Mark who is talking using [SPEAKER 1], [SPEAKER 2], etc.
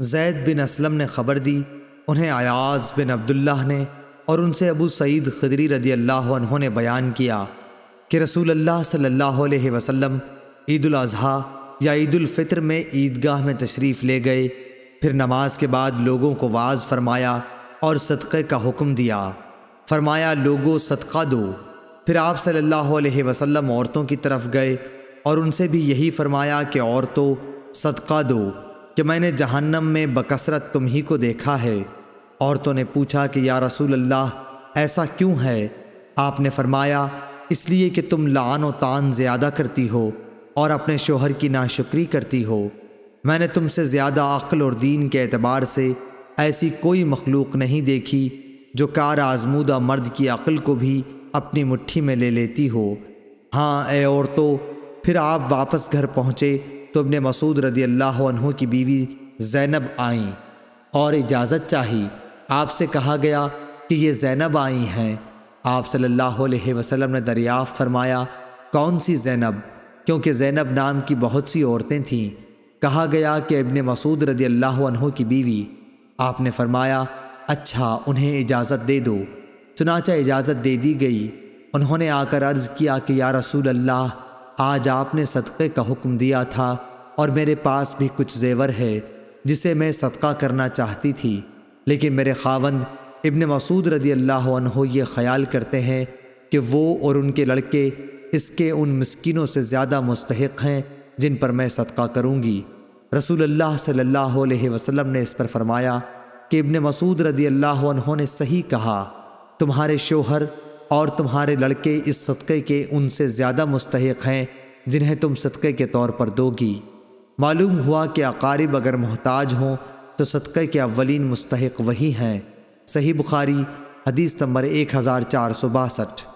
[SPEAKER 1] زید بن اسلم نے خبر دی، انہیں ایاز بن عبداللہ نے اور ان سے ابو سعید خدری رضی اللہ عنہ نے بیان کیا کہ رسول اللہ صلی اللہ علیہ وسلم عید الاضحیٰ یا عید الفطر میں عیدگاہ میں تشریف لے گئے۔ پھر نماز کے بعد لوگوں کو واز فرمایا اور صدقے کا حکم دیا۔ فرمایا لوگوں صدقہ دو۔ پھر آپ صلی اللہ علیہ وسلم عورتوں کی طرف گئے اور ان سے بھی یہی فرمایا کہ عورتوں صدقہ دو۔ کہ میں نے جہنم میں بکثرت تم ہی کو دیکھا ہے۔ عورتوں نے پوچھا کہ یا رسول اللہ، ایسا کیوں ہے؟ آپ نے فرمایا، اس لیے کہ تم لعن و تان زیادہ کرتی ہو اور اپنے شوہر کی ناشکری کرتی ہو۔ میں نے تم سے زیادہ عقل اور دین کے اعتبار سے ایسی کوئی مخلوق نہیں دیکھی جو کار آزمودہ مرد کی عقل کو بھی اپنی مٹھی میں لے لیتی ہو۔ ہاں اے عورتوں پھر آپ واپس گھر پہنچے تو ابن مسعود رضی اللہ عنہ کی بیوی زینب آئیں اور اجازت چاہی۔ آپ سے کہا گیا کہ یہ زینب آئی ہیں۔ آپ صلی اللہ علیہ وسلم نے دریافت فرمایا، کون سی زینب؟ کیونکہ زینب نام کی بہت سی عورتیں تھیں۔ کہا گیا کہ ابن مسعود رضی اللہ عنہ کی بیوی۔ آپ نے فرمایا اچھا انہیں اجازت دے دو۔ چنانچہ اجازت دے دی گئی۔ انہوں نے آ کر عرض کیا کہ یا رسول اللہ آج آپ نے صدقے کا حکم دیا تھا اور میرے پاس بھی کچھ زیور ہے جسے میں صدقہ کرنا چاہتی تھی۔ لیکن میرے خاوند ابن مسعود رضی اللہ عنہ یہ خیال کرتے ہیں کہ وہ اور ان کے لڑکے اس کے ان مسکینوں سے زیادہ مستحق ہیں جن پر میں صدقہ کروں گی۔ رسول اللہ صلی اللہ علیہ وسلم نے اس پر فرمایا کہ ابن مسعود رضی اللہ عنہ نے صحیح کہا، تمہارے شوہر اور تمہارے لڑکے اس صدقے کے ان سے زیادہ مستحق ہیں جنہیں تم صدقے کے طور پر دو گی معلوم ہوا کہ اقارب اگر محتاج ہوں تو صدقے کے اولین مستحق وہی ہیں۔ صحیح بخاری، حدیث نمبر ایک ہزار چار سو باسٹھ۔